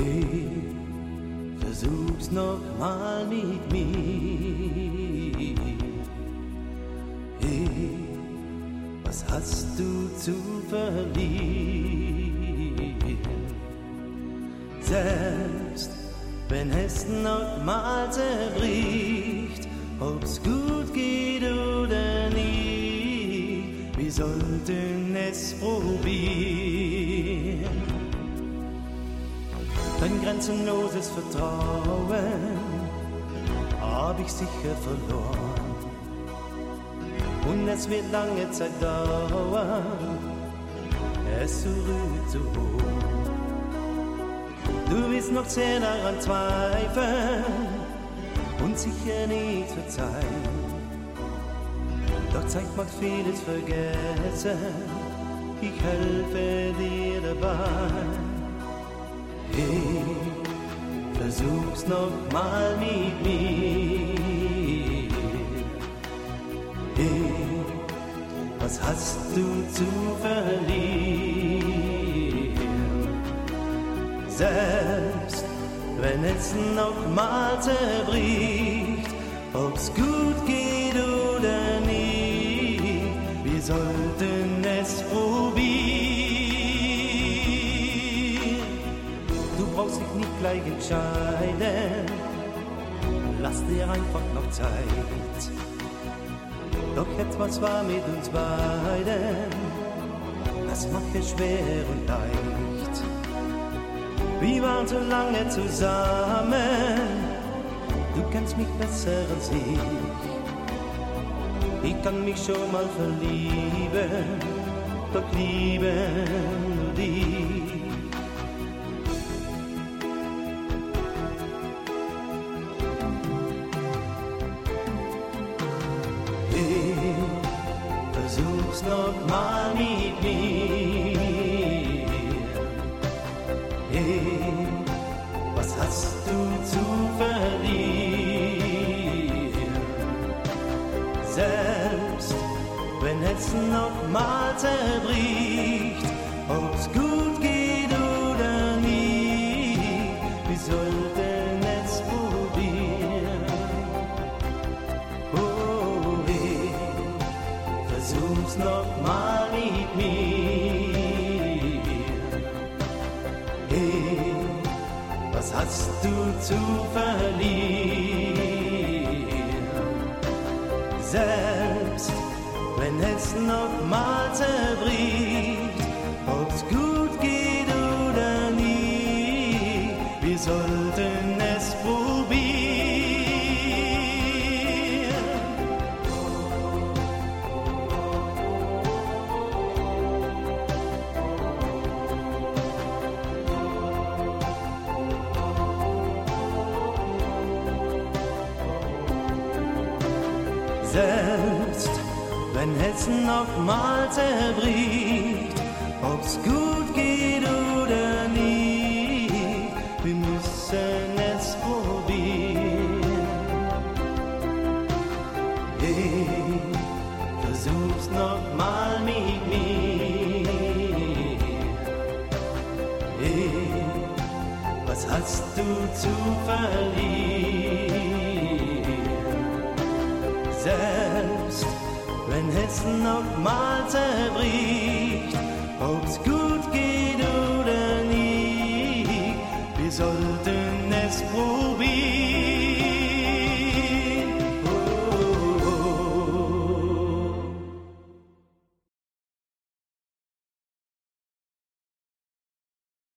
Ich versuch's noch mal mit mir. Hey, was hast du zu verlieren? Selbst wenn es noch mal zerbricht, ob's gut geht oder nicht, wir sollten es probieren. Dein grenzenloses Vertrauen hab ich sicher verloren. Und es wird lange Zeit dauern, es zurückzuholen. Du wirst noch sehr daran zweifeln und sicher nicht verzeihen. Doch Zeit macht vieles vergessen, ich helfe dir dabei. Versuch's noch mal mit mir. Hey, was hast du zu verlieren? Selbst wenn es noch mal zerbricht, ob's gut geht oder nicht, wir sollten nicht gleich entscheiden, lass dir einfach noch Zeit. Doch etwas war mit uns beiden, das macht es schwer und leicht. Wir waren so lange zusammen, du kennst mich besser als ich. Ich kann mich schon mal verlieben, doch lieben nur dich. Noch mal mit mir. Hey, was hast du zu verlieren? Selbst wenn es noch mal zerbricht, ob's gut versuch's noch mal mit mir. Hey, was hast du zu verlieren? Selbst wenn es noch mal zerbricht, ob's gut geht oder nie, wir sollten es probieren. Selbst wenn es noch mal zerbricht, ob's gut geht oder nie, wir müssen es probieren. Hey, versuch's noch mal mit mir. Hey, was hast du zu verlieren? Selbst wenn es noch mal zerbricht, ob's gut